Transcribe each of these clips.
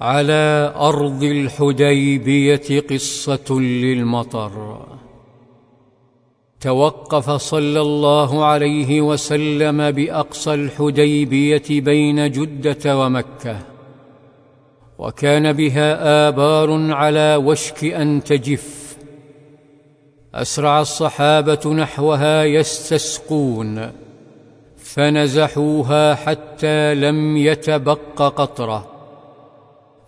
على أرض الحديبية قصة للمطر. توقف صلى الله عليه وسلم بأقصى الحديبية بين جدة ومكة وكان بها آبار على وشك أن تجف. أسرع الصحابة نحوها يستسقون فنزحوها حتى لم يتبق قطرة.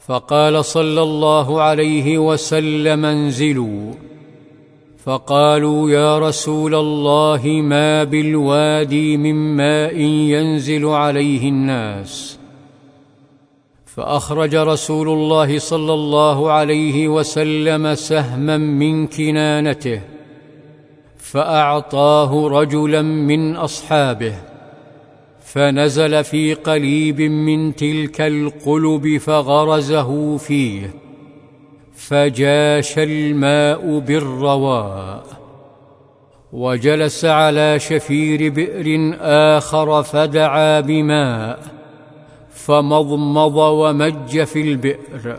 فقال صلى الله عليه وسلم انزلوا. فقالوا يا رسول الله ما بالوادي من ماء ينزل عليه الناس. فأخرج رسول الله صلى الله عليه وسلم سهما من كنانته فأعطاه رجلا من أصحابه. فنزل في قليب من تلك القلب فغرزه فيه فجاش الماء بالرواء وجلس على شفير بئر آخر فدعا بماء فمضمض ومج في البئر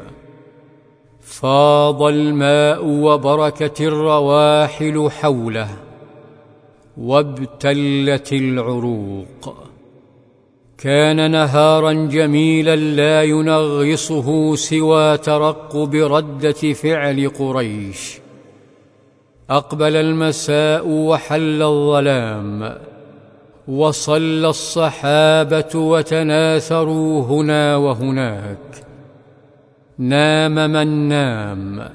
فاض الماء وبركت الرواحل حوله وابتلت العروق. كان نهارا جميلا لا ينغصه سوى ترقب ردة فعل قريش. أقبل المساء وحل الظلام وصلى الصحابة وتناثروا هنا وهناك. نام من نام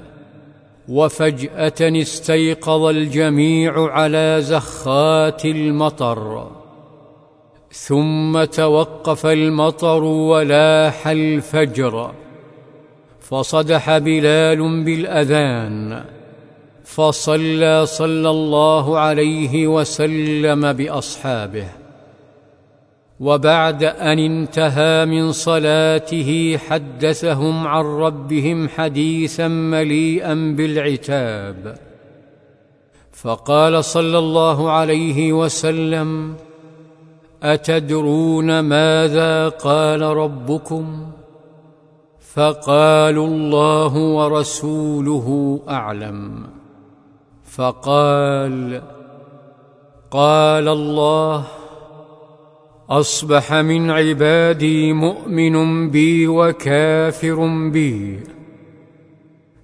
وفجأة استيقظ الجميع على زخات المطر. ثم توقف المطر ولاح الفجر فصدح بلال بالأذان فصلى صلى الله عليه وسلم بأصحابه. وبعد أن انتهى من صلاته حدثهم عن ربهم حديثا مليئا بالعتاب. فقال صلى الله عليه وسلم أتدرون ماذا قال ربكم؟ فقالوا الله ورسوله أعلم. فقال قال الله أصبح من عبادي مؤمن بي وكافر بي.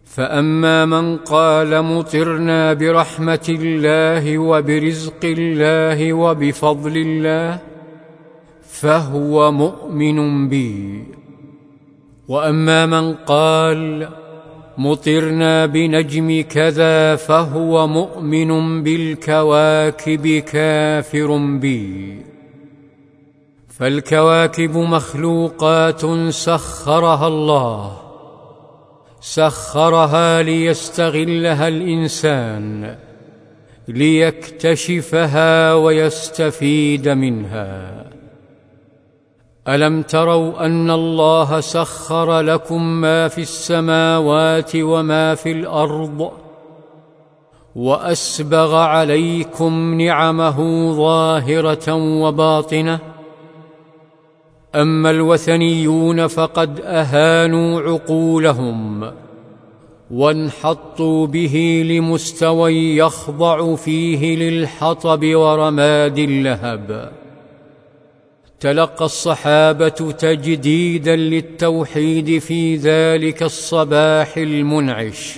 فأما من قال مطرنا برحمة الله وبرزق الله وبفضل الله فهو مؤمن بي. وأما من قال مطرنا بنجم كذا فهو مؤمن بالكواكب كافر بي. فالكواكب مخلوقات سخرها الله. سخرها ليستغلها الإنسان ليكتشفها ويستفيد منها. ألم تروا أن الله سخر لكم ما في السماوات وما في الأرض وأسبغ عليكم نعمه ظاهرة وباطنة؟ أما الوثنيون فقد أهانوا عقولهم وانحطوا به لمستوى يخضع فيه للحطب ورماد اللهب. تلقى الصحابة تجديدا للتوحيد في ذلك الصباح المنعش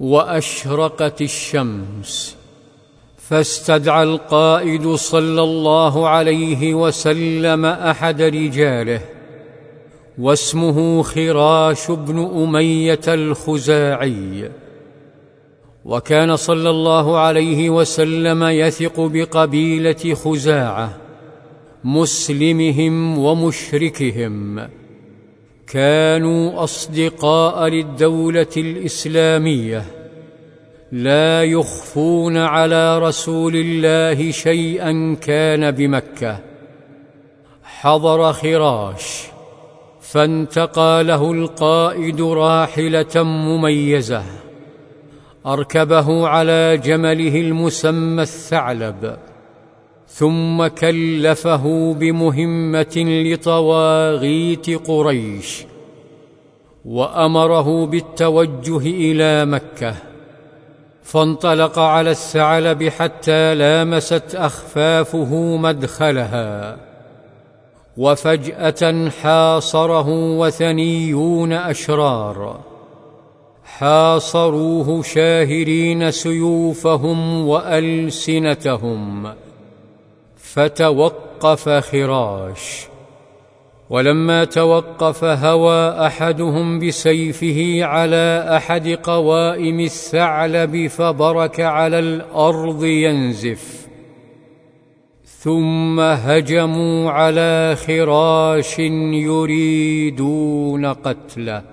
وأشرقت الشمس. فاستدعى القائد صلى الله عليه وسلم أحد رجاله واسمه خراش بن أمية الخزاعي. وكان صلى الله عليه وسلم يثق بقبيلة خزاعة مسلمهم ومشركهم. كانوا أصدقاء للدولة الإسلامية. لا يخفون على رسول الله شيئا كان بمكة. حضر خراش. فانتقى له القائد راحلة مميزة. أركبه على جمله المسمى الثعلب. ثم كلفه بمهمة لطواغيت قريش وأمره بالتوجه إلى مكة فانطلق على الثعلب حتى لامست أخفافه مدخلها وفجأة حاصره وثنيون أشرار حاصروه شاهرين سيوفهم وألسنتهم. فتوقف خراش. ولما توقف هوى أحدهم بسيفه على أحد قوائم الثعلب فبرك على الأرض ينزف. ثم هجموا على خراش يريدون قتله.